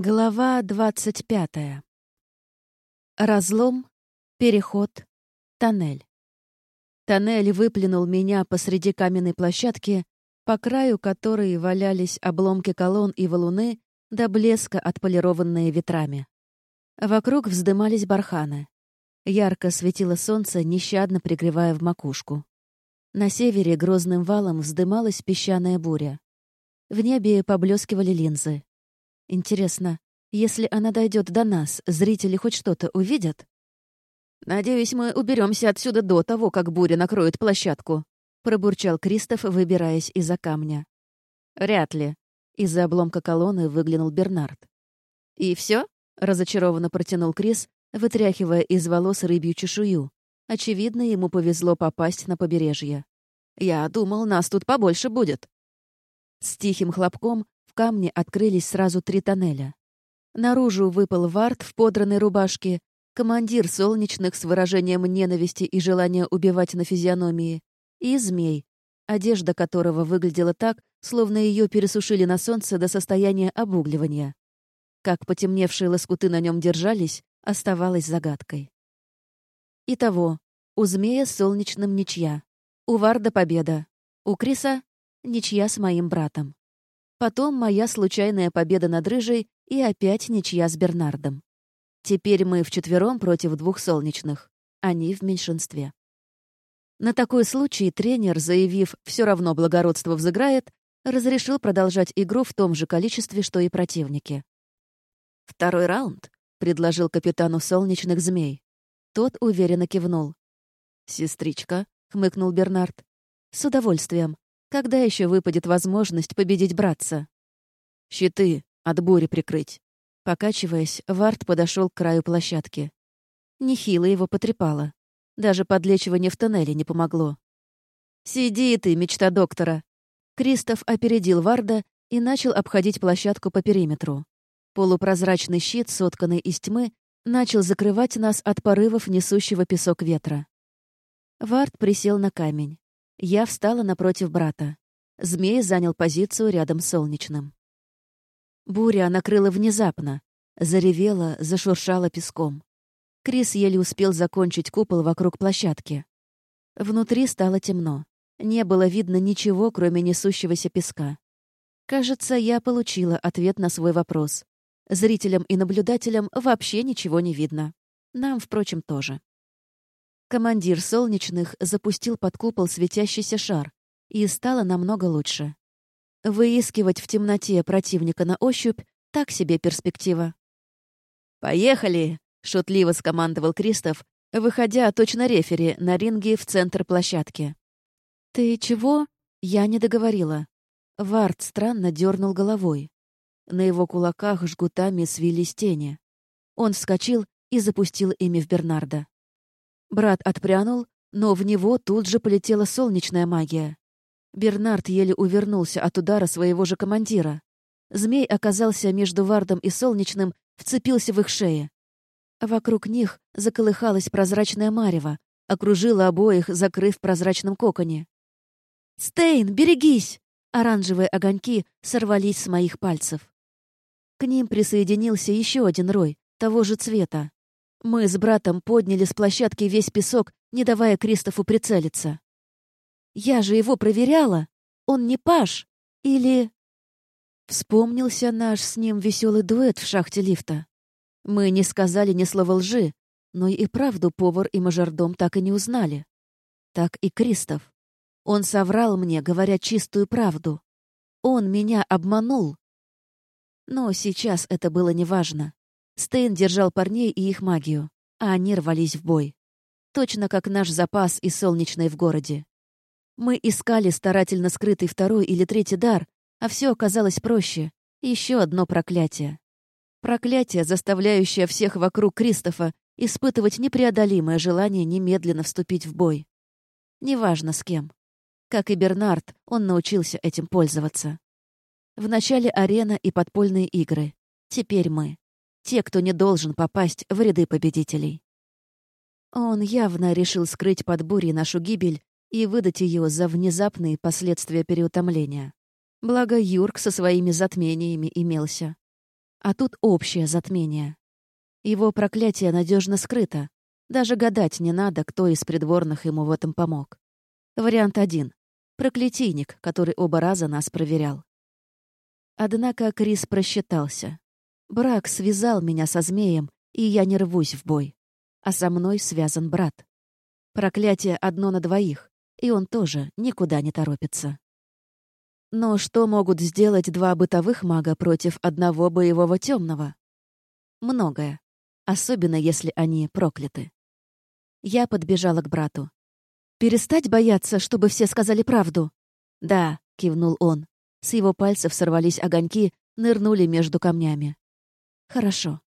Глава двадцать пятая. Разлом, переход, тоннель. Тоннель выплюнул меня посреди каменной площадки, по краю которой валялись обломки колонн и валуны до блеска отполированные ветрами. Вокруг вздымались барханы. Ярко светило солнце, нещадно пригревая в макушку. На севере грозным валом вздымалась песчаная буря. В небе поблескивали линзы. Интересно, если она дойдет до нас, зрители хоть что-то увидят? «Надеюсь, мы уберемся отсюда до того, как буря накроет площадку», — пробурчал Кристоф, выбираясь из-за камня. «Вряд ли». Из-за обломка колонны выглянул Бернард. «И все? разочарованно протянул Крис, вытряхивая из волос рыбью чешую. Очевидно, ему повезло попасть на побережье. «Я думал, нас тут побольше будет». С тихим хлопком камне открылись сразу три тоннеля. Наружу выпал вард в подранной рубашке, командир солнечных с выражением ненависти и желания убивать на физиономии, и змей, одежда которого выглядела так, словно ее пересушили на солнце до состояния обугливания. Как потемневшие лоскуты на нем держались, оставалось загадкой. Итого, у змея с солнечным ничья, у Варда победа, у Криса — ничья с моим братом. Потом моя случайная победа над Рыжей и опять ничья с Бернардом. Теперь мы вчетвером против двух солнечных. Они в меньшинстве. На такой случай тренер, заявив «все равно благородство взыграет», разрешил продолжать игру в том же количестве, что и противники. «Второй раунд», — предложил капитану солнечных змей. Тот уверенно кивнул. «Сестричка», — хмыкнул Бернард. «С удовольствием. Когда еще выпадет возможность победить братца? Щиты от бури прикрыть. Покачиваясь, Варт подошел к краю площадки. Нехило его потрепало. Даже подлечивание в тоннеле не помогло. «Сиди ты, мечта доктора!» Кристоф опередил Варда и начал обходить площадку по периметру. Полупрозрачный щит, сотканный из тьмы, начал закрывать нас от порывов несущего песок ветра. Вард присел на камень. Я встала напротив брата. Змей занял позицию рядом с солнечным. Буря накрыла внезапно. Заревела, зашуршала песком. Крис еле успел закончить купол вокруг площадки. Внутри стало темно. Не было видно ничего, кроме несущегося песка. Кажется, я получила ответ на свой вопрос. Зрителям и наблюдателям вообще ничего не видно. Нам, впрочем, тоже. Командир солнечных запустил под купол светящийся шар, и стало намного лучше. Выискивать в темноте противника на ощупь — так себе перспектива. «Поехали!» — шутливо скомандовал Кристоф, выходя точно рефери на ринге в центр площадки. «Ты чего?» — я не договорила. Вард странно дернул головой. На его кулаках жгутами свились тени. Он вскочил и запустил ими в Бернарда. Брат отпрянул, но в него тут же полетела солнечная магия. Бернард еле увернулся от удара своего же командира. Змей оказался между Вардом и Солнечным, вцепился в их шеи. Вокруг них заколыхалась прозрачная марево, окружила обоих, закрыв прозрачном коконе. «Стейн, берегись!» Оранжевые огоньки сорвались с моих пальцев. К ним присоединился еще один рой, того же цвета. Мы с братом подняли с площадки весь песок, не давая Кристофу прицелиться. Я же его проверяла. Он не паш. Или... Вспомнился наш с ним веселый дуэт в шахте лифта. Мы не сказали ни слова лжи, но и правду повар и мажордом так и не узнали. Так и Кристоф. Он соврал мне, говоря чистую правду. Он меня обманул. Но сейчас это было неважно. Стейн держал парней и их магию, а они рвались в бой. Точно как наш запас и солнечный в городе. Мы искали старательно скрытый второй или третий дар, а все оказалось проще. Еще одно проклятие. Проклятие, заставляющее всех вокруг Кристофа испытывать непреодолимое желание немедленно вступить в бой. Неважно с кем. Как и Бернард, он научился этим пользоваться. Вначале арена и подпольные игры. Теперь мы те, кто не должен попасть в ряды победителей. Он явно решил скрыть под бурей нашу гибель и выдать ее за внезапные последствия переутомления. Благо Юрк со своими затмениями имелся. А тут общее затмение. Его проклятие надежно скрыто. Даже гадать не надо, кто из придворных ему в этом помог. Вариант один. Проклятийник, который оба раза нас проверял. Однако Крис просчитался. Брак связал меня со змеем, и я не рвусь в бой. А со мной связан брат. Проклятие одно на двоих, и он тоже никуда не торопится. Но что могут сделать два бытовых мага против одного боевого темного? Многое. Особенно, если они прокляты. Я подбежала к брату. «Перестать бояться, чтобы все сказали правду?» «Да», — кивнул он. С его пальцев сорвались огоньки, нырнули между камнями. «Хорошо».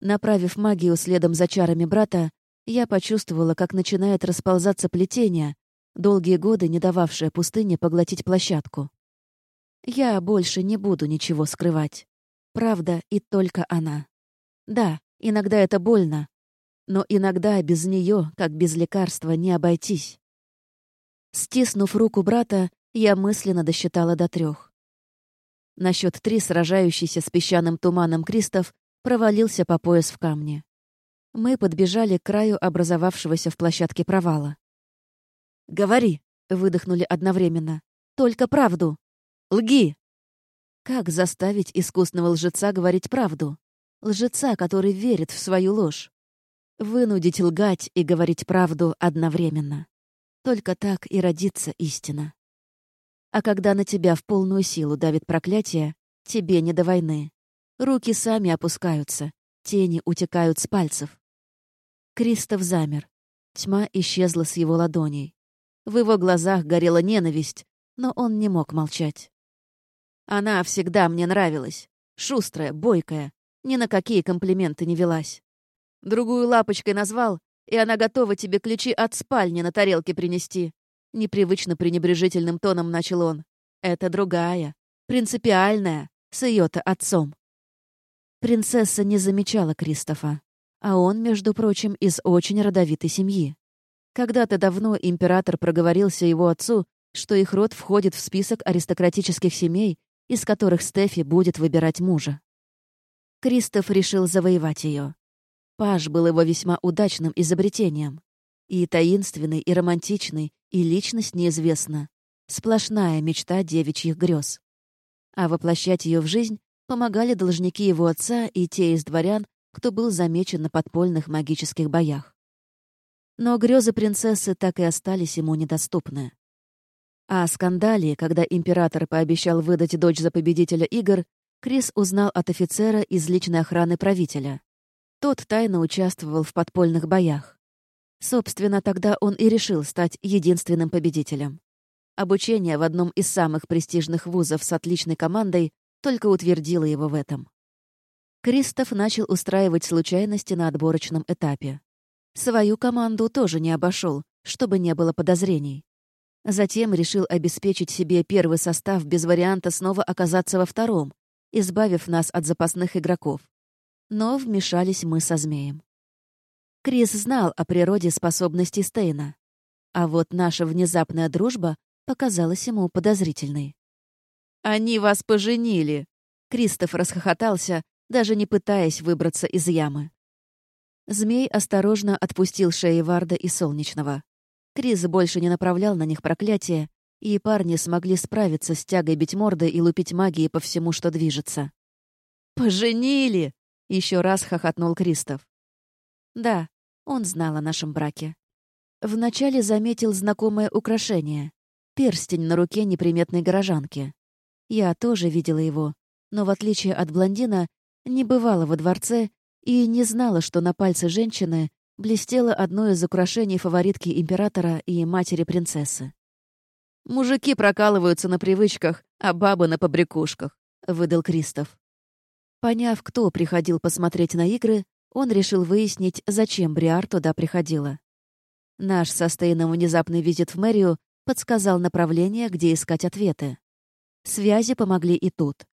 Направив магию следом за чарами брата, я почувствовала, как начинает расползаться плетение, долгие годы не дававшее пустыне поглотить площадку. Я больше не буду ничего скрывать. Правда и только она. Да, иногда это больно, но иногда без нее, как без лекарства, не обойтись. Стиснув руку брата, я мысленно досчитала до трех. На счет три сражающийся с песчаным туманом Кристоф провалился по пояс в камне. Мы подбежали к краю образовавшегося в площадке провала. «Говори!» — выдохнули одновременно. «Только правду! Лги!» Как заставить искусного лжеца говорить правду? Лжеца, который верит в свою ложь. Вынудить лгать и говорить правду одновременно. Только так и родится истина. А когда на тебя в полную силу давит проклятие, тебе не до войны. Руки сами опускаются, тени утекают с пальцев. Кристоф замер. Тьма исчезла с его ладоней. В его глазах горела ненависть, но он не мог молчать. Она всегда мне нравилась. Шустрая, бойкая, ни на какие комплименты не велась. Другую лапочкой назвал, и она готова тебе ключи от спальни на тарелке принести. Непривычно пренебрежительным тоном начал он. Это другая, принципиальная, с ее-то отцом. Принцесса не замечала Кристофа, а он, между прочим, из очень родовитой семьи. Когда-то давно император проговорился его отцу, что их род входит в список аристократических семей, из которых Стефи будет выбирать мужа. Кристоф решил завоевать ее. Паш был его весьма удачным изобретением. И таинственный, и романтичный, и личность неизвестна. Сплошная мечта девичьих грез. А воплощать ее в жизнь помогали должники его отца и те из дворян, кто был замечен на подпольных магических боях. Но грезы принцессы так и остались ему недоступны. А о скандале, когда император пообещал выдать дочь за победителя игр, Крис узнал от офицера из личной охраны правителя. Тот тайно участвовал в подпольных боях. Собственно, тогда он и решил стать единственным победителем. Обучение в одном из самых престижных вузов с отличной командой только утвердило его в этом. Кристоф начал устраивать случайности на отборочном этапе. Свою команду тоже не обошел, чтобы не было подозрений. Затем решил обеспечить себе первый состав без варианта снова оказаться во втором, избавив нас от запасных игроков. Но вмешались мы со змеем. Крис знал о природе способностей Стейна. А вот наша внезапная дружба показалась ему подозрительной. «Они вас поженили!» Кристоф расхохотался, даже не пытаясь выбраться из ямы. Змей осторожно отпустил шеи Варда и Солнечного. Крис больше не направлял на них проклятие, и парни смогли справиться с тягой бить морды и лупить магией по всему, что движется. «Поженили!» — еще раз хохотнул Кристоф. Да, он знал о нашем браке. Вначале заметил знакомое украшение — перстень на руке неприметной горожанки. Я тоже видела его, но в отличие от блондина, не бывала во дворце и не знала, что на пальце женщины блестело одно из украшений фаворитки императора и матери принцессы. «Мужики прокалываются на привычках, а бабы на побрякушках», — выдал Кристоф. Поняв, кто приходил посмотреть на игры, он решил выяснить, зачем Бриар туда приходила. Наш со Стейном внезапный визит в мэрию подсказал направление, где искать ответы. Связи помогли и тут.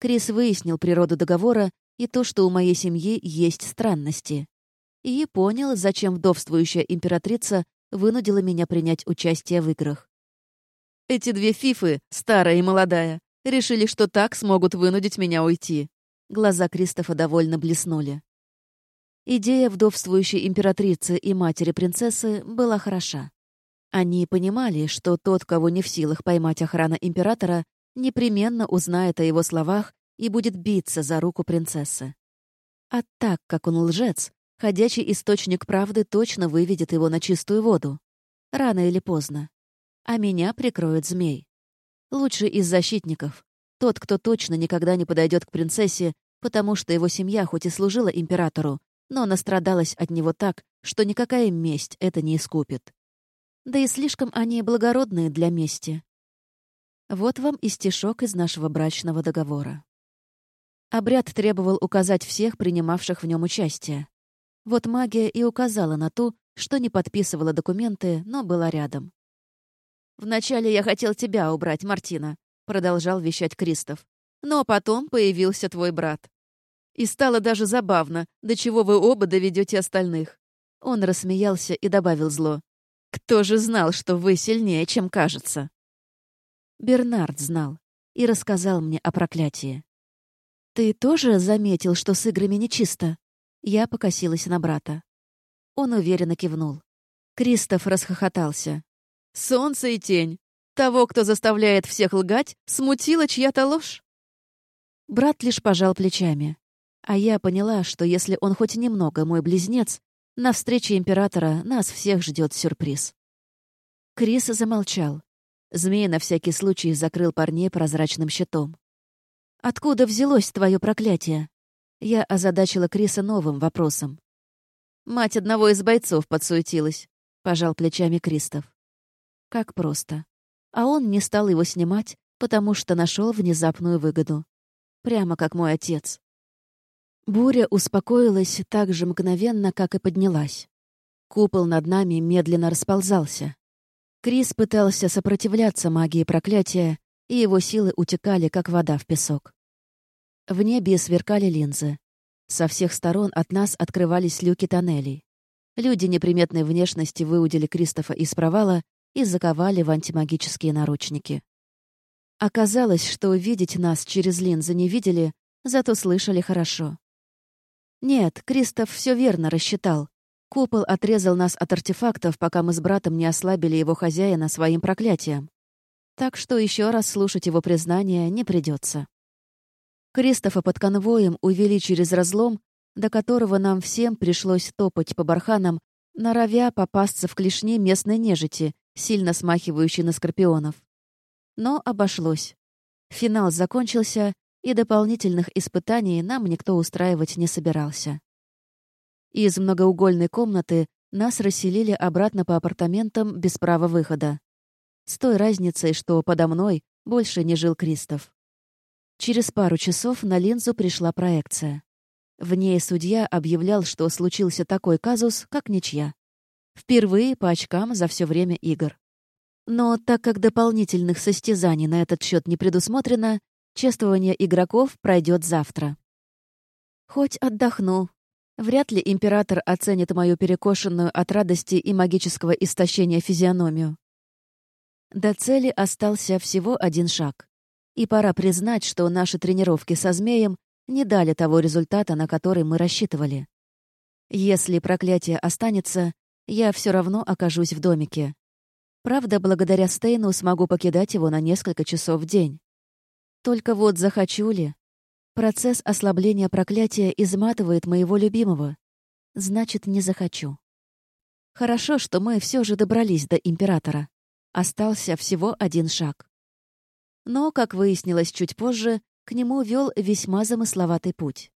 Крис выяснил природу договора и то, что у моей семьи есть странности. И понял, зачем вдовствующая императрица вынудила меня принять участие в играх. Эти две фифы, старая и молодая, решили, что так смогут вынудить меня уйти. Глаза Кристофа довольно блеснули. Идея вдовствующей императрицы и матери принцессы была хороша. Они понимали, что тот, кого не в силах поймать охрана императора, непременно узнает о его словах и будет биться за руку принцессы. А так как он лжец, ходячий источник правды точно выведет его на чистую воду. Рано или поздно. А меня прикроет змей. Лучший из защитников. Тот, кто точно никогда не подойдет к принцессе, потому что его семья хоть и служила императору, но настрадалась от него так, что никакая месть это не искупит. Да и слишком они благородные для мести. Вот вам и стишок из нашего брачного договора. Обряд требовал указать всех, принимавших в нем участие. Вот магия и указала на ту, что не подписывала документы, но была рядом. «Вначале я хотел тебя убрать, Мартина», — продолжал вещать Кристоф. «Но потом появился твой брат. И стало даже забавно, до чего вы оба доведете остальных». Он рассмеялся и добавил зло. «Кто же знал, что вы сильнее, чем кажется?» Бернард знал и рассказал мне о проклятии. «Ты тоже заметил, что с играми нечисто?» Я покосилась на брата. Он уверенно кивнул. Кристоф расхохотался. «Солнце и тень. Того, кто заставляет всех лгать, смутила чья-то ложь?» Брат лишь пожал плечами. А я поняла, что если он хоть немного мой близнец, на встрече императора нас всех ждет сюрприз. Крис замолчал. Змей на всякий случай закрыл парней прозрачным щитом. «Откуда взялось твое проклятие?» Я озадачила Криса новым вопросом. «Мать одного из бойцов подсуетилась», — пожал плечами Кристоф. Как просто. А он не стал его снимать, потому что нашел внезапную выгоду. Прямо как мой отец. Буря успокоилась так же мгновенно, как и поднялась. Купол над нами медленно расползался. Крис пытался сопротивляться магии проклятия, и его силы утекали, как вода в песок. В небе сверкали линзы. Со всех сторон от нас открывались люки тоннелей. Люди неприметной внешности выудили Кристофа из провала и заковали в антимагические наручники. Оказалось, что увидеть нас через линзы не видели, зато слышали хорошо. Нет, Кристоф все верно рассчитал. Купол отрезал нас от артефактов, пока мы с братом не ослабили его хозяина своим проклятием. Так что еще раз слушать его признание не придется. Кристофа под конвоем увели через разлом, до которого нам всем пришлось топать по барханам, норовя попасться в клешни местной нежити, сильно смахивающей на скорпионов. Но обошлось. Финал закончился, и дополнительных испытаний нам никто устраивать не собирался. Из многоугольной комнаты нас расселили обратно по апартаментам без права выхода. С той разницей, что подо мной больше не жил Кристоф. Через пару часов на линзу пришла проекция. В ней судья объявлял, что случился такой казус, как ничья. Впервые по очкам за все время игр. Но так как дополнительных состязаний на этот счет не предусмотрено, чествование игроков пройдет завтра. Хоть отдохну. Вряд ли император оценит мою перекошенную от радости и магического истощения физиономию. До цели остался всего один шаг. И пора признать, что наши тренировки со змеем не дали того результата, на который мы рассчитывали. Если проклятие останется, я все равно окажусь в домике. Правда, благодаря Стейну смогу покидать его на несколько часов в день. Только вот захочу ли? Процесс ослабления проклятия изматывает моего любимого. Значит, не захочу. Хорошо, что мы все же добрались до Императора. Остался всего один шаг. Но, как выяснилось чуть позже, к нему вел весьма замысловатый путь.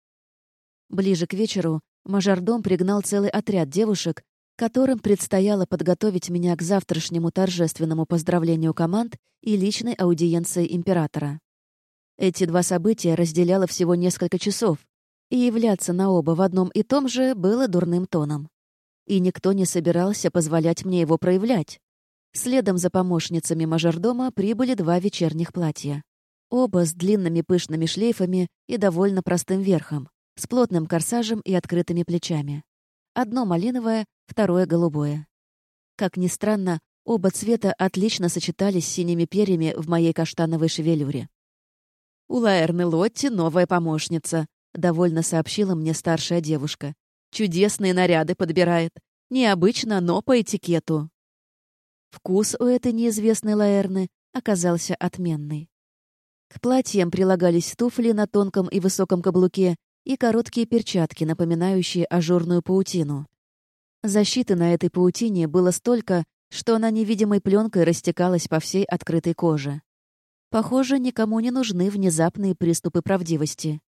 Ближе к вечеру мажордом пригнал целый отряд девушек, которым предстояло подготовить меня к завтрашнему торжественному поздравлению команд и личной аудиенции императора. Эти два события разделяло всего несколько часов, и являться на оба в одном и том же было дурным тоном. И никто не собирался позволять мне его проявлять. Следом за помощницами мажордома прибыли два вечерних платья. Оба с длинными пышными шлейфами и довольно простым верхом, с плотным корсажем и открытыми плечами. Одно малиновое, второе голубое. Как ни странно, оба цвета отлично сочетались с синими перьями в моей каштановой шевелюре. «У Лаэрны Лотти новая помощница», довольно сообщила мне старшая девушка. «Чудесные наряды подбирает. Необычно, но по этикету». Вкус у этой неизвестной Лаэрны оказался отменный. К платьям прилагались туфли на тонком и высоком каблуке и короткие перчатки, напоминающие ажурную паутину. Защиты на этой паутине было столько, что она невидимой пленкой растекалась по всей открытой коже. Похоже, никому не нужны внезапные приступы правдивости.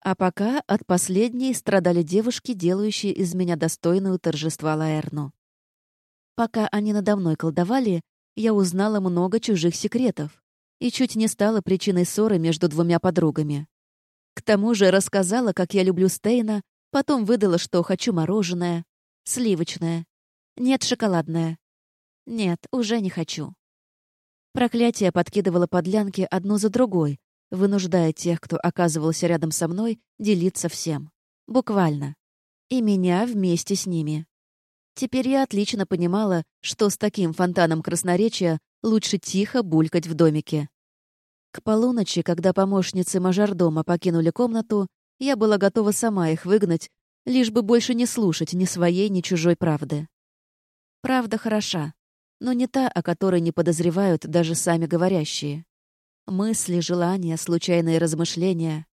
А пока от последней страдали девушки, делающие из меня достойную торжества Лаэрну. Пока они надо мной колдовали, я узнала много чужих секретов и чуть не стала причиной ссоры между двумя подругами. К тому же рассказала, как я люблю Стейна, потом выдала, что хочу мороженое, сливочное. Нет, шоколадное. Нет, уже не хочу. Проклятие подкидывало подлянки одну за другой, вынуждая тех, кто оказывался рядом со мной, делиться всем. Буквально. И меня вместе с ними. Теперь я отлично понимала, что с таким фонтаном красноречия лучше тихо булькать в домике. К полуночи, когда помощницы мажордома покинули комнату, я была готова сама их выгнать, лишь бы больше не слушать ни своей, ни чужой правды. Правда хороша, но не та, о которой не подозревают даже сами говорящие. Мысли, желания, случайные размышления.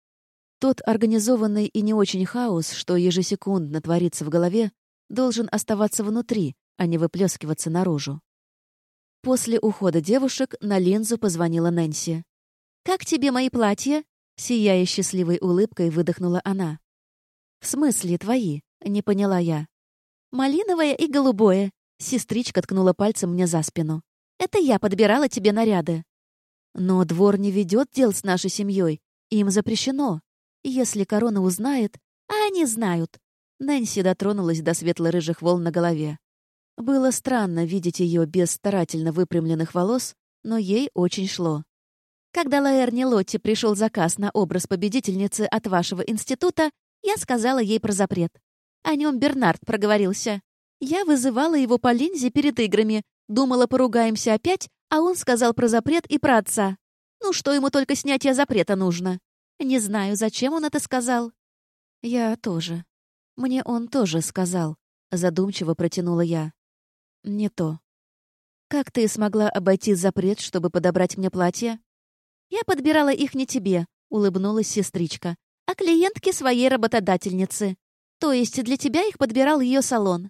Тот организованный и не очень хаос, что ежесекундно творится в голове, должен оставаться внутри, а не выплескиваться наружу. После ухода девушек на линзу позвонила Нэнси. «Как тебе мои платья?» Сияя счастливой улыбкой, выдохнула она. «В смысле твои?» — не поняла я. «Малиновое и голубое», — сестричка ткнула пальцем мне за спину. «Это я подбирала тебе наряды». «Но двор не ведет дел с нашей семьей. Им запрещено. Если корона узнает...» «А они знают. Нэнси дотронулась до светло-рыжих волн на голове. Было странно видеть ее без старательно выпрямленных волос, но ей очень шло. Когда Лаэрни Лотти пришел заказ на образ победительницы от вашего института, я сказала ей про запрет. О нем Бернард проговорился. Я вызывала его по линзе перед играми, думала, поругаемся опять, а он сказал про запрет и про отца. Ну, что ему только снятие запрета нужно? Не знаю, зачем он это сказал. Я тоже. Мне он тоже сказал. Задумчиво протянула я. Не то. Как ты смогла обойти запрет, чтобы подобрать мне платье? Я подбирала их не тебе, улыбнулась сестричка, а клиентке своей работодательницы. То есть для тебя их подбирал ее салон.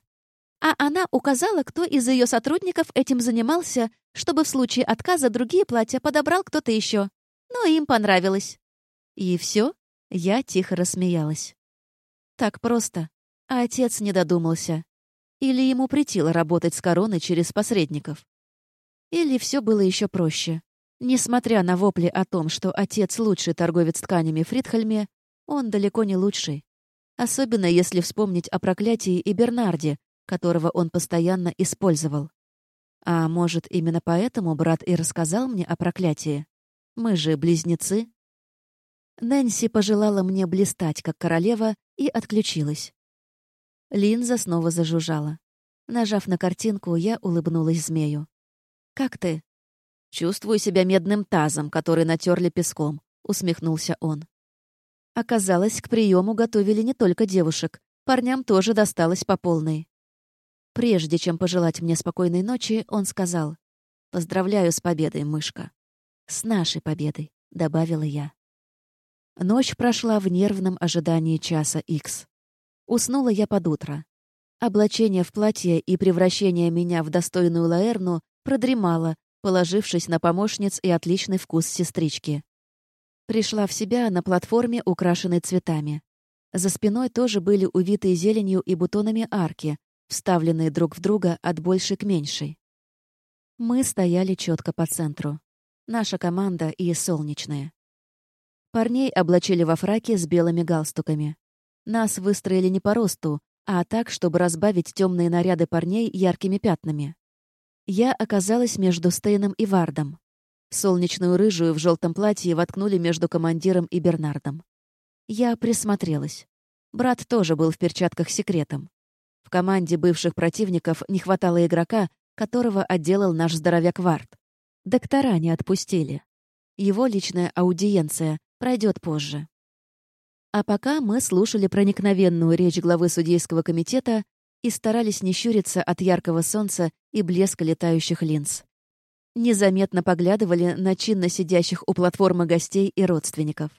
А она указала, кто из ее сотрудников этим занимался, чтобы в случае отказа другие платья подобрал кто-то еще. Но им понравилось. И все? Я тихо рассмеялась. Так просто. А отец не додумался. Или ему притило работать с короной через посредников. Или все было еще проще. Несмотря на вопли о том, что отец лучший торговец тканями Фридхальме, он далеко не лучший. Особенно если вспомнить о проклятии и Бернарде, которого он постоянно использовал. А может, именно поэтому брат и рассказал мне о проклятии? Мы же близнецы. Нэнси пожелала мне блистать, как королева, и отключилась. Линза снова зажужжала. Нажав на картинку, я улыбнулась змею. «Как ты?» «Чувствую себя медным тазом, который натерли песком», — усмехнулся он. Оказалось, к приему готовили не только девушек. Парням тоже досталось по полной. Прежде чем пожелать мне спокойной ночи, он сказал, «Поздравляю с победой, мышка». «С нашей победой», — добавила я. Ночь прошла в нервном ожидании часа Икс. Уснула я под утро. Облачение в платье и превращение меня в достойную Лаэрну продремало, положившись на помощниц и отличный вкус сестрички. Пришла в себя на платформе, украшенной цветами. За спиной тоже были увитые зеленью и бутонами арки, вставленные друг в друга от большей к меньшей. Мы стояли четко по центру. Наша команда и солнечная. Парней облачили во фраки с белыми галстуками. Нас выстроили не по росту, а так, чтобы разбавить темные наряды парней яркими пятнами. Я оказалась между Стейном и Вардом. Солнечную рыжую в желтом платье воткнули между командиром и Бернардом. Я присмотрелась. Брат тоже был в перчатках секретом. Команде бывших противников не хватало игрока, которого отделал наш здоровяк Вард. Доктора не отпустили. Его личная аудиенция пройдет позже. А пока мы слушали проникновенную речь главы судейского комитета и старались не щуриться от яркого солнца и блеска летающих линз. Незаметно поглядывали на чинно сидящих у платформы гостей и родственников.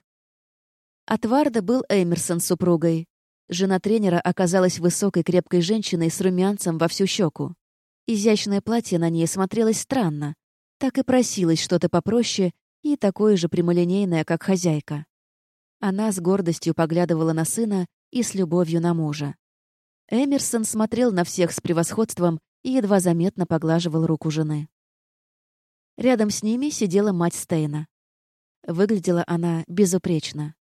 От Варда был Эмерсон с супругой. Жена тренера оказалась высокой крепкой женщиной с румянцем во всю щеку. Изящное платье на ней смотрелось странно. Так и просилось что-то попроще и такое же прямолинейное, как хозяйка. Она с гордостью поглядывала на сына и с любовью на мужа. Эмерсон смотрел на всех с превосходством и едва заметно поглаживал руку жены. Рядом с ними сидела мать Стейна. Выглядела она безупречно.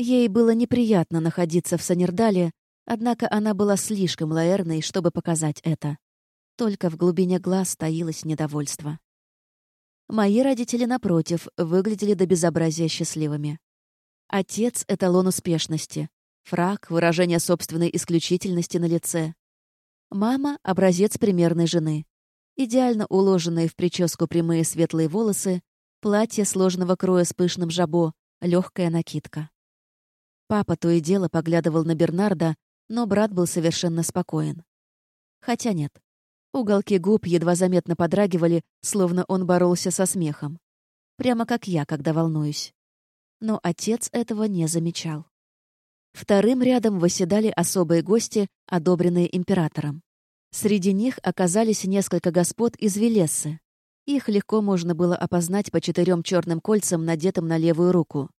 Ей было неприятно находиться в Санердале, однако она была слишком лаэрной, чтобы показать это. Только в глубине глаз таилось недовольство. Мои родители, напротив, выглядели до безобразия счастливыми. Отец — эталон успешности. Фраг — выражение собственной исключительности на лице. Мама — образец примерной жены. Идеально уложенные в прическу прямые светлые волосы, платье сложного кроя с пышным жабо, легкая накидка. Папа то и дело поглядывал на Бернарда, но брат был совершенно спокоен. Хотя нет. Уголки губ едва заметно подрагивали, словно он боролся со смехом. Прямо как я, когда волнуюсь. Но отец этого не замечал. Вторым рядом восседали особые гости, одобренные императором. Среди них оказались несколько господ из Велессы. Их легко можно было опознать по четырем черным кольцам, надетым на левую руку.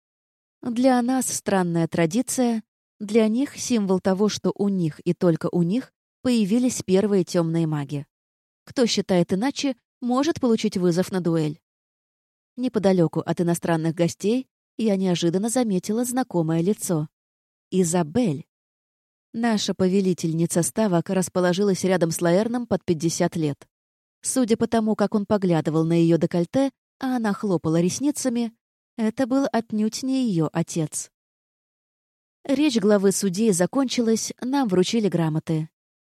Для нас странная традиция, для них символ того, что у них и только у них появились первые темные маги. Кто считает иначе, может получить вызов на дуэль. Неподалеку от иностранных гостей я неожиданно заметила знакомое лицо. Изабель. Наша повелительница ставок расположилась рядом с Лаэрном под 50 лет. Судя по тому, как он поглядывал на ее декольте, а она хлопала ресницами, это был отнюдь не ее отец. Речь главы судей закончилась, нам вручили грамоты.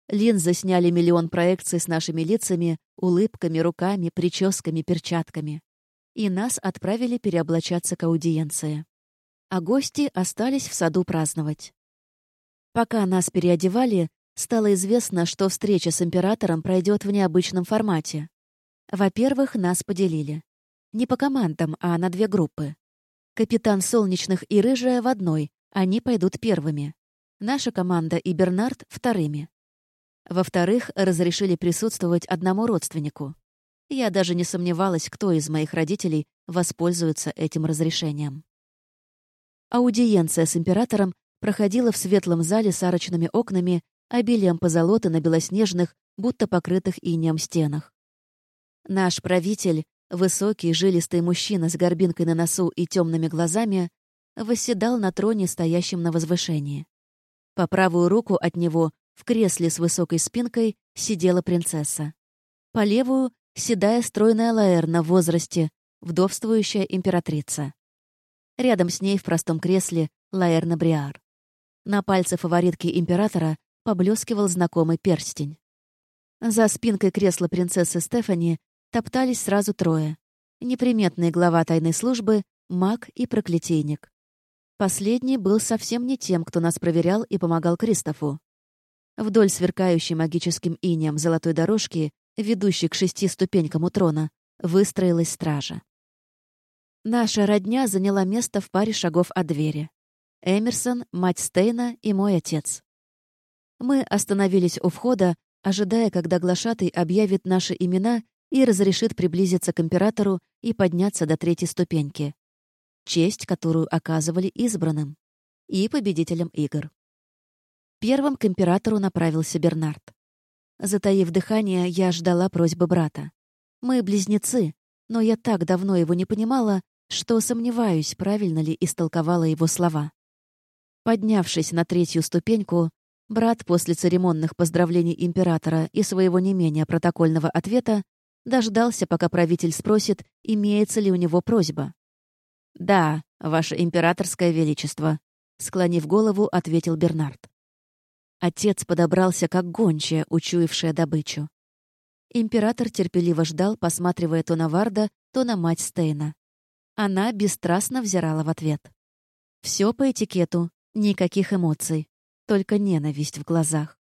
Линзы сняли миллион проекций с нашими лицами, улыбками, руками, прическами, перчатками. И нас отправили переоблачаться к аудиенции. А гости остались в саду праздновать. Пока нас переодевали, стало известно, что встреча с императором пройдет в необычном формате. Во-первых, нас поделили. Не по командам, а на две группы. Капитан Солнечных и Рыжая в одной, они пойдут первыми. Наша команда и Бернард — вторыми. Во-вторых, разрешили присутствовать одному родственнику. Я даже не сомневалась, кто из моих родителей воспользуется этим разрешением. Аудиенция с императором проходила в светлом зале с арочными окнами, обилием позолоты на белоснежных, будто покрытых инеем стенах. Наш правитель, высокий, жилистый мужчина с горбинкой на носу и темными глазами, восседал на троне, стоящем на возвышении. По правую руку от него в кресле с высокой спинкой сидела принцесса. По левую — седая стройная Лаэрна в возрасте, вдовствующая императрица. Рядом с ней в простом кресле Лаэрна Бриар. На пальце фаворитки императора поблескивал знакомый перстень. За спинкой кресла принцессы Стефани топтались сразу трое. Неприметный глава тайной службы, маг и проклятийник. Последний был совсем не тем, кто нас проверял и помогал Кристофу. Вдоль сверкающей магическим инеем золотой дорожки, ведущей к шести ступенькам у трона, выстроилась стража. Наша родня заняла место в паре шагов от двери. Эмерсон, мать Стейна и мой отец. Мы остановились у входа, ожидая, когда глашатый объявит наши имена и разрешит приблизиться к императору и подняться до третьей ступеньки. Честь, которую оказывали избранным и победителям игр. Первым к императору направился Бернард. Затаив дыхание, я ждала просьбы брата. Мы близнецы, но я так давно его не понимала, что сомневаюсь, правильно ли истолковала его слова. Поднявшись на третью ступеньку, брат после церемонных поздравлений императора и своего не менее протокольного ответа дождался, пока правитель спросит, имеется ли у него просьба. «Да, ваше императорское величество», — склонив голову, ответил Бернард. Отец подобрался как гончая, учуявшая добычу. Император терпеливо ждал, посматривая то на Варда, то на мать Стейна. Она бесстрастно взирала в ответ. Все по этикету, Никаких эмоций, только ненависть в глазах.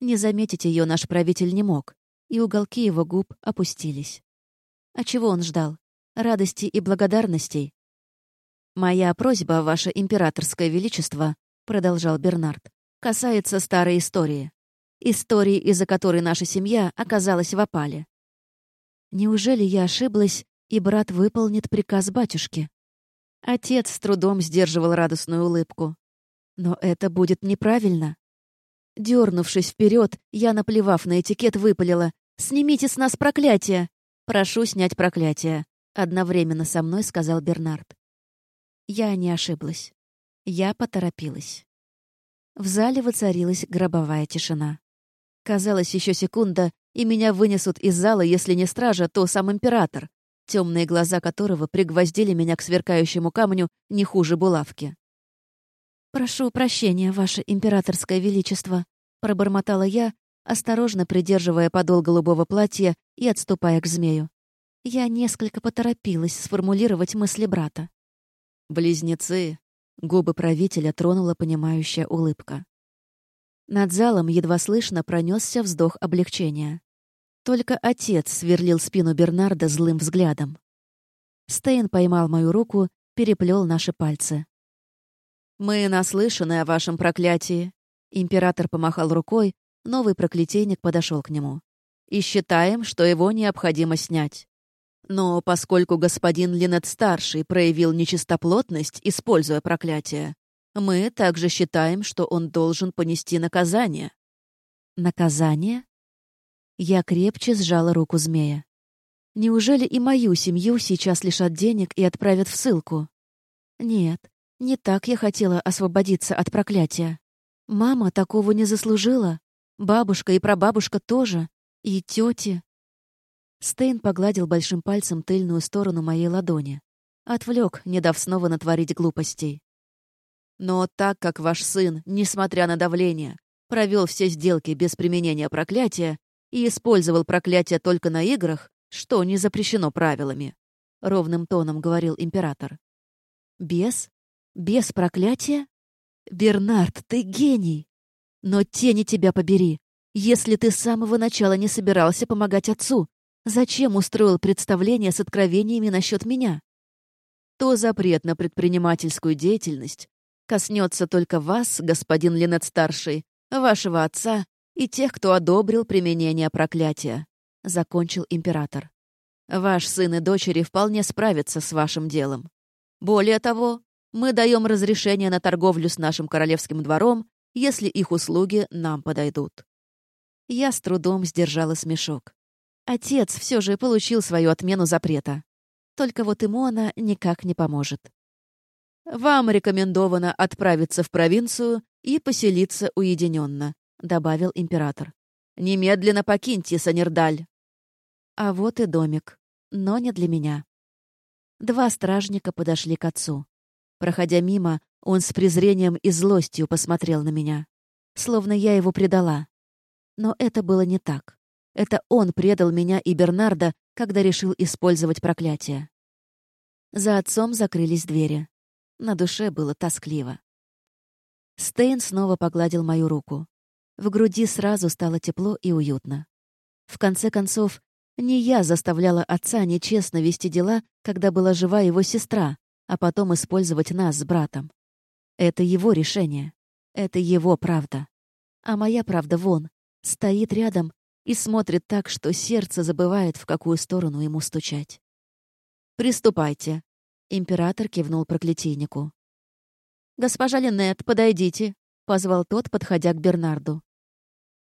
Не заметить ее наш правитель не мог, и уголки его губ опустились. А чего он ждал? Радости и благодарностей? «Моя просьба, Ваше Императорское Величество», — продолжал Бернард, — «касается старой истории. Истории, из-за которой наша семья оказалась в опале. Неужели я ошиблась, и брат выполнит приказ батюшки?» Отец с трудом сдерживал радостную улыбку. «Но это будет неправильно». Дернувшись вперед, я, наплевав на этикет, выпалила. «Снимите с нас проклятие!» «Прошу снять проклятие», — одновременно со мной сказал Бернард. Я не ошиблась. Я поторопилась. В зале воцарилась гробовая тишина. Казалось, еще секунда, и меня вынесут из зала, если не стража, то сам император, темные глаза которого пригвоздили меня к сверкающему камню не хуже булавки. «Прошу прощения, ваше императорское величество», — пробормотала я, осторожно придерживая подол голубого платья и отступая к змею. Я несколько поторопилась сформулировать мысли брата. «Близнецы!» — губы правителя тронула понимающая улыбка. Над залом едва слышно пронесся вздох облегчения. Только отец сверлил спину Бернарда злым взглядом. Стейн поймал мою руку, переплел наши пальцы. «Мы наслышаны о вашем проклятии», — император помахал рукой, новый проклятийник подошел к нему. «И считаем, что его необходимо снять. Но поскольку господин Линет-старший проявил нечистоплотность, используя проклятие, мы также считаем, что он должен понести наказание». «Наказание?» Я крепче сжала руку змея. «Неужели и мою семью сейчас лишат денег и отправят в ссылку?» «Нет, не так я хотела освободиться от проклятия. Мама такого не заслужила. Бабушка и прабабушка тоже. И тети. Стейн погладил большим пальцем тыльную сторону моей ладони. Отвлек, не дав снова натворить глупостей. «Но так как ваш сын, несмотря на давление, провел все сделки без применения проклятия и использовал проклятие только на играх, что не запрещено правилами», — ровным тоном говорил император. «Без? Без проклятия? Бернард, ты гений! Но тени тебя побери, если ты с самого начала не собирался помогать отцу, Зачем устроил представление с откровениями насчет меня? То запрет на предпринимательскую деятельность коснется только вас, господин Ленет-старший, вашего отца и тех, кто одобрил применение проклятия», — закончил император. «Ваш сын и дочери вполне справятся с вашим делом. Более того, мы даем разрешение на торговлю с нашим королевским двором, если их услуги нам подойдут». Я с трудом сдержала смешок. Отец все же получил свою отмену запрета. Только вот Имона никак не поможет. «Вам рекомендовано отправиться в провинцию и поселиться уединенно», — добавил император. «Немедленно покиньте Санердаль». А вот и домик. Но не для меня. Два стражника подошли к отцу. Проходя мимо, он с презрением и злостью посмотрел на меня. Словно я его предала. Но это было не так. Это он предал меня и Бернарда, когда решил использовать проклятие. За отцом закрылись двери. На душе было тоскливо. Стейн снова погладил мою руку. В груди сразу стало тепло и уютно. В конце концов, не я заставляла отца нечестно вести дела, когда была жива его сестра, а потом использовать нас с братом. Это его решение. Это его правда. А моя правда вон, стоит рядом и смотрит так, что сердце забывает, в какую сторону ему стучать. «Приступайте», — император кивнул проклятийнику. «Госпожа Линет, подойдите», — позвал тот, подходя к Бернарду.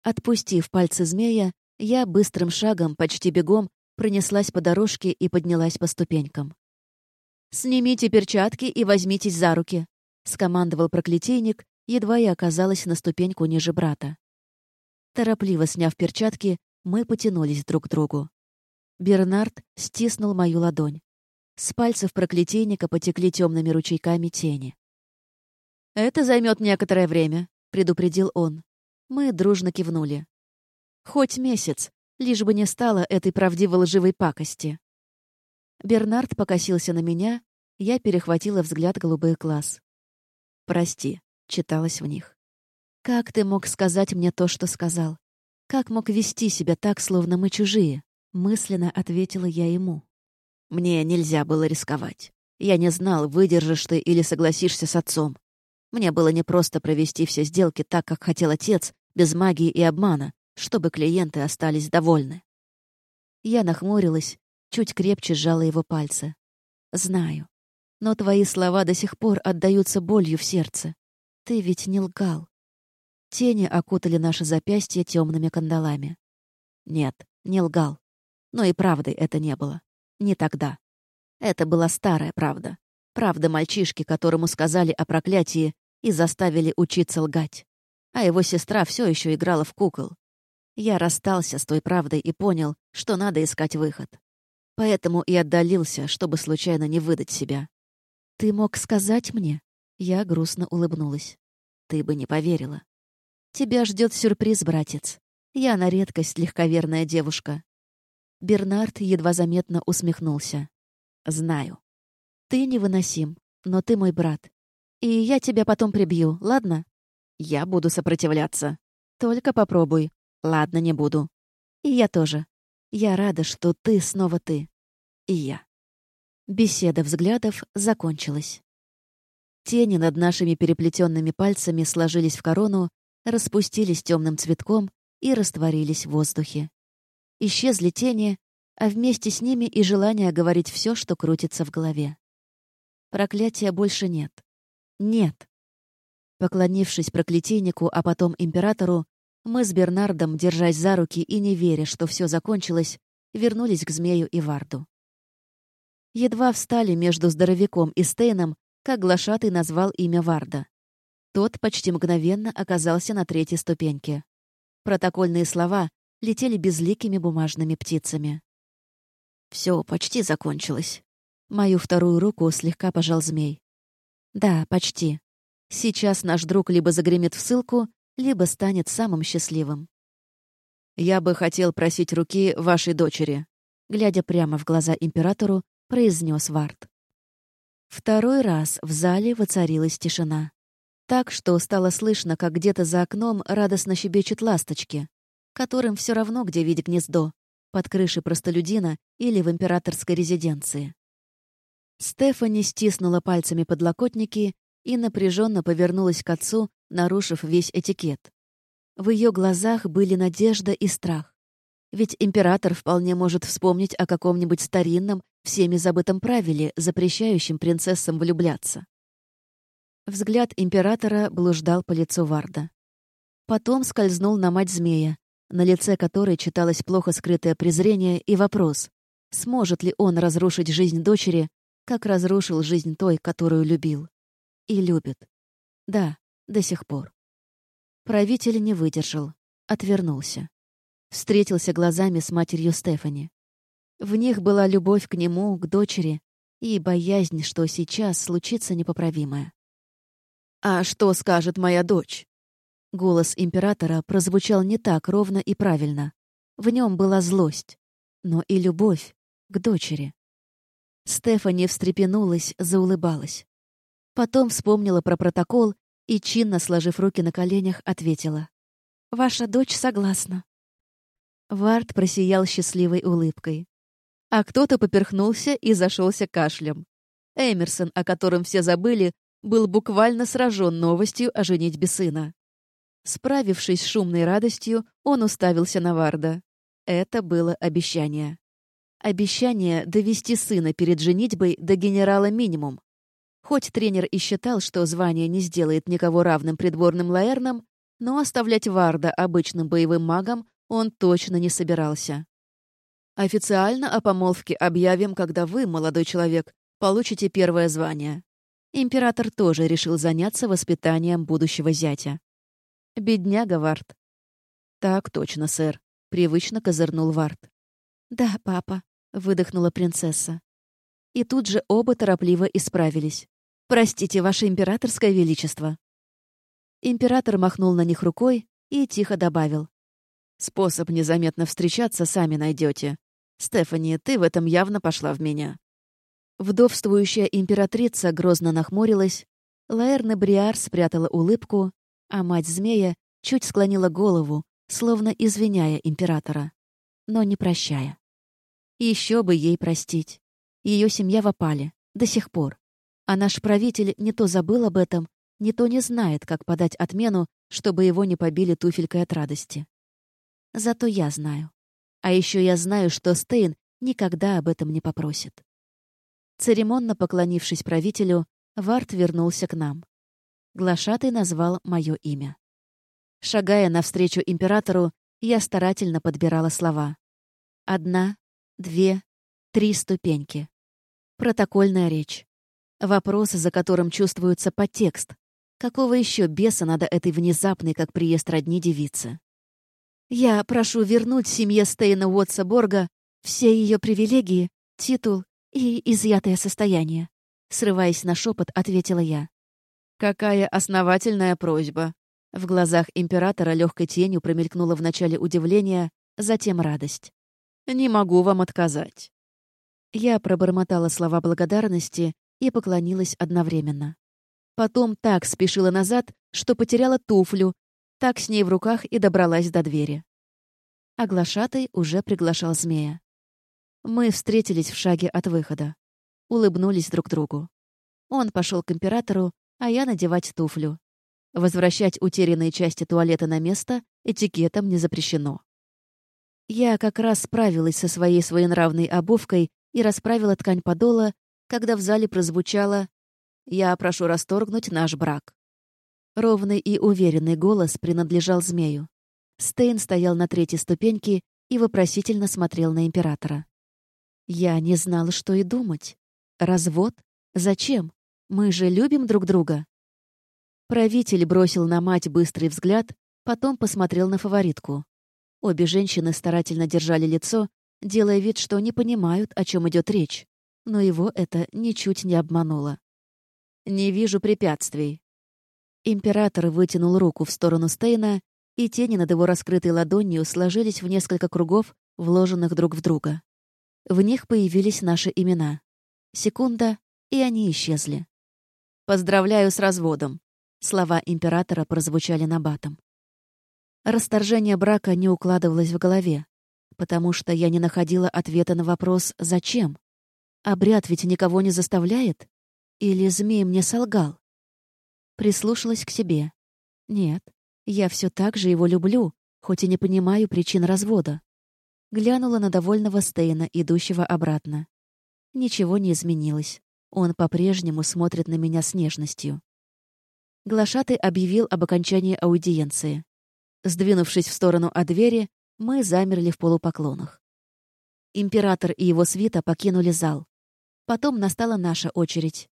Отпустив пальцы змея, я быстрым шагом, почти бегом, пронеслась по дорожке и поднялась по ступенькам. «Снимите перчатки и возьмитесь за руки», — скомандовал проклятийник, едва я оказалась на ступеньку ниже брата. Торопливо сняв перчатки, мы потянулись друг к другу. Бернард стиснул мою ладонь. С пальцев проклятийника потекли темными ручейками тени. «Это займет некоторое время», — предупредил он. Мы дружно кивнули. «Хоть месяц, лишь бы не стало этой правдиво-лживой пакости». Бернард покосился на меня, я перехватила взгляд голубых глаз. «Прости», — читалось в них. «Как ты мог сказать мне то, что сказал? Как мог вести себя так, словно мы чужие?» Мысленно ответила я ему. «Мне нельзя было рисковать. Я не знал, выдержишь ты или согласишься с отцом. Мне было непросто провести все сделки так, как хотел отец, без магии и обмана, чтобы клиенты остались довольны. Я нахмурилась, чуть крепче сжала его пальцы. «Знаю. Но твои слова до сих пор отдаются болью в сердце. Ты ведь не лгал». Тени окутали наши запястья темными кандалами. Нет, не лгал. Но и правдой это не было. Не тогда. Это была старая правда. Правда мальчишки, которому сказали о проклятии и заставили учиться лгать. А его сестра все еще играла в кукол. Я расстался с той правдой и понял, что надо искать выход. Поэтому и отдалился, чтобы случайно не выдать себя. «Ты мог сказать мне?» Я грустно улыбнулась. «Ты бы не поверила». «Тебя ждет сюрприз, братец. Я на редкость легковерная девушка». Бернард едва заметно усмехнулся. «Знаю. Ты невыносим, но ты мой брат. И я тебя потом прибью, ладно? Я буду сопротивляться. Только попробуй. Ладно, не буду. И я тоже. Я рада, что ты снова ты. И я. Беседа взглядов закончилась. Тени над нашими переплетенными пальцами сложились в корону, распустились темным цветком и растворились в воздухе. Исчезли тени, а вместе с ними и желание говорить все, что крутится в голове. Проклятия больше нет. Нет. Поклонившись проклятийнику, а потом императору, мы с Бернардом, держась за руки и не веря, что все закончилось, вернулись к змею и Варду. Едва встали между здоровяком и Стейном, как глашатый назвал имя Варда. Тот почти мгновенно оказался на третьей ступеньке. Протокольные слова летели безликими бумажными птицами. Все почти закончилось. Мою вторую руку слегка пожал змей. Да, почти. Сейчас наш друг либо загремит в ссылку, либо станет самым счастливым. «Я бы хотел просить руки вашей дочери», глядя прямо в глаза императору, произнес Вард. Второй раз в зале воцарилась тишина. Так, что стало слышно, как где-то за окном радостно щебечут ласточки, которым все равно, где видеть гнездо, под крышей простолюдина или в императорской резиденции. Стефани стиснула пальцами подлокотники и напряженно повернулась к отцу, нарушив весь этикет. В ее глазах были надежда и страх. Ведь император вполне может вспомнить о каком-нибудь старинном, всеми забытом правиле, запрещающем принцессам влюбляться. Взгляд императора блуждал по лицу Варда. Потом скользнул на мать змея, на лице которой читалось плохо скрытое презрение и вопрос, сможет ли он разрушить жизнь дочери, как разрушил жизнь той, которую любил. И любит. Да, до сих пор. Правитель не выдержал, отвернулся. Встретился глазами с матерью Стефани. В них была любовь к нему, к дочери, и боязнь, что сейчас случится непоправимое. «А что скажет моя дочь?» Голос императора прозвучал не так ровно и правильно. В нем была злость, но и любовь к дочери. Стефани встрепенулась, заулыбалась. Потом вспомнила про протокол и, чинно сложив руки на коленях, ответила. «Ваша дочь согласна». Вард просиял счастливой улыбкой. А кто-то поперхнулся и зашелся кашлем. Эмерсон, о котором все забыли, был буквально сражен новостью о женитьбе сына. Справившись с шумной радостью, он уставился на Варда. Это было обещание. Обещание довести сына перед женитьбой до генерала минимум. Хоть тренер и считал, что звание не сделает никого равным придворным лаэрнам, но оставлять Варда обычным боевым магом он точно не собирался. «Официально о помолвке объявим, когда вы, молодой человек, получите первое звание». Император тоже решил заняться воспитанием будущего зятя. «Бедняга Вард». «Так точно, сэр», — привычно козырнул Вард. «Да, папа», — выдохнула принцесса. И тут же оба торопливо исправились. «Простите, ваше императорское величество». Император махнул на них рукой и тихо добавил. «Способ незаметно встречаться сами найдете. Стефани, ты в этом явно пошла в меня». Вдовствующая императрица грозно нахмурилась, Лаэрна Бриар спрятала улыбку, а мать змея чуть склонила голову, словно извиняя императора, но не прощая. Еще бы ей простить. Ее семья в опале. До сих пор. А наш правитель не то забыл об этом, не то не знает, как подать отмену, чтобы его не побили туфелькой от радости. Зато я знаю. А еще я знаю, что Стейн никогда об этом не попросит. Церемонно поклонившись правителю, Варт вернулся к нам. Глашатый назвал мое имя. Шагая навстречу императору, я старательно подбирала слова. Одна, две, три ступеньки. Протокольная речь. Вопрос, за которым чувствуется подтекст. Какого еще беса надо этой внезапной, как приезд родни девицы? Я прошу вернуть семье Стейна Уотса Борга все ее привилегии, титул и изъятое состояние. Срываясь на шепот, ответила я. «Какая основательная просьба!» В глазах императора легкой тенью промелькнуло вначале удивление, затем радость. «Не могу вам отказать». Я пробормотала слова благодарности и поклонилась одновременно. Потом так спешила назад, что потеряла туфлю, так с ней в руках и добралась до двери. Оглашатый уже приглашал змея. Мы встретились в шаге от выхода. Улыбнулись друг другу. Он пошел к императору, а я надевать туфлю. Возвращать утерянные части туалета на место этикетом не запрещено. Я как раз справилась со своей своенравной обувкой и расправила ткань подола, когда в зале прозвучало «Я прошу расторгнуть наш брак». Ровный и уверенный голос принадлежал змею. Стейн стоял на третьей ступеньке и вопросительно смотрел на императора. Я не знала, что и думать. Развод? Зачем? Мы же любим друг друга. Правитель бросил на мать быстрый взгляд, потом посмотрел на фаворитку. Обе женщины старательно держали лицо, делая вид, что не понимают, о чем идет речь. Но его это ничуть не обмануло. «Не вижу препятствий». Император вытянул руку в сторону Стейна, и тени над его раскрытой ладонью сложились в несколько кругов, вложенных друг в друга. В них появились наши имена. Секунда, и они исчезли. «Поздравляю с разводом», Слова императора прозвучали набатом. Расторжение брака не укладывалось в голове, потому что я не находила ответа на вопрос «Зачем?». Обряд ведь никого не заставляет? Или змей мне солгал? Прислушалась к себе. Нет, я все так же его люблю, хоть и не понимаю причин развода. Глянула на довольного Стейна, идущего обратно. Ничего не изменилось. Он по-прежнему смотрит на меня с нежностью. Глашатый объявил об окончании аудиенции. Сдвинувшись в сторону от двери, мы замерли в полупоклонах. Император и его свита покинули зал. Потом настала наша очередь.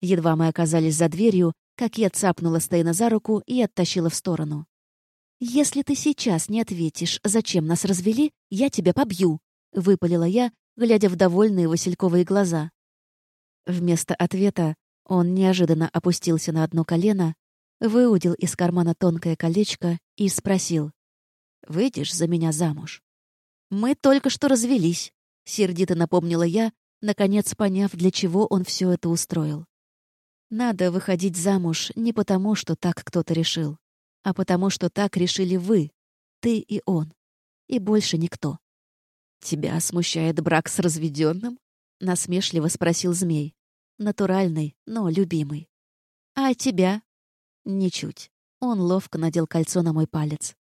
Едва мы оказались за дверью, как я цапнула Стейна за руку и оттащила в сторону. «Если ты сейчас не ответишь, зачем нас развели, я тебя побью», — выпалила я, глядя в довольные васильковые глаза. Вместо ответа он неожиданно опустился на одно колено, выудил из кармана тонкое колечко и спросил. «Выйдешь за меня замуж?» «Мы только что развелись», — сердито напомнила я, наконец поняв, для чего он все это устроил. «Надо выходить замуж не потому, что так кто-то решил, а потому, что так решили вы, ты и он, и больше никто». «Тебя смущает брак с разведенным? насмешливо спросил змей натуральный, но любимый. А тебя? Ничуть. Он ловко надел кольцо на мой палец.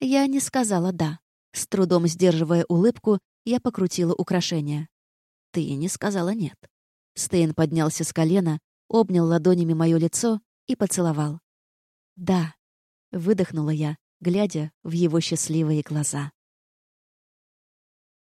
Я не сказала «да». С трудом сдерживая улыбку, я покрутила украшение. Ты не сказала «нет». Стейн поднялся с колена, обнял ладонями мое лицо и поцеловал. «Да», — выдохнула я, глядя в его счастливые глаза.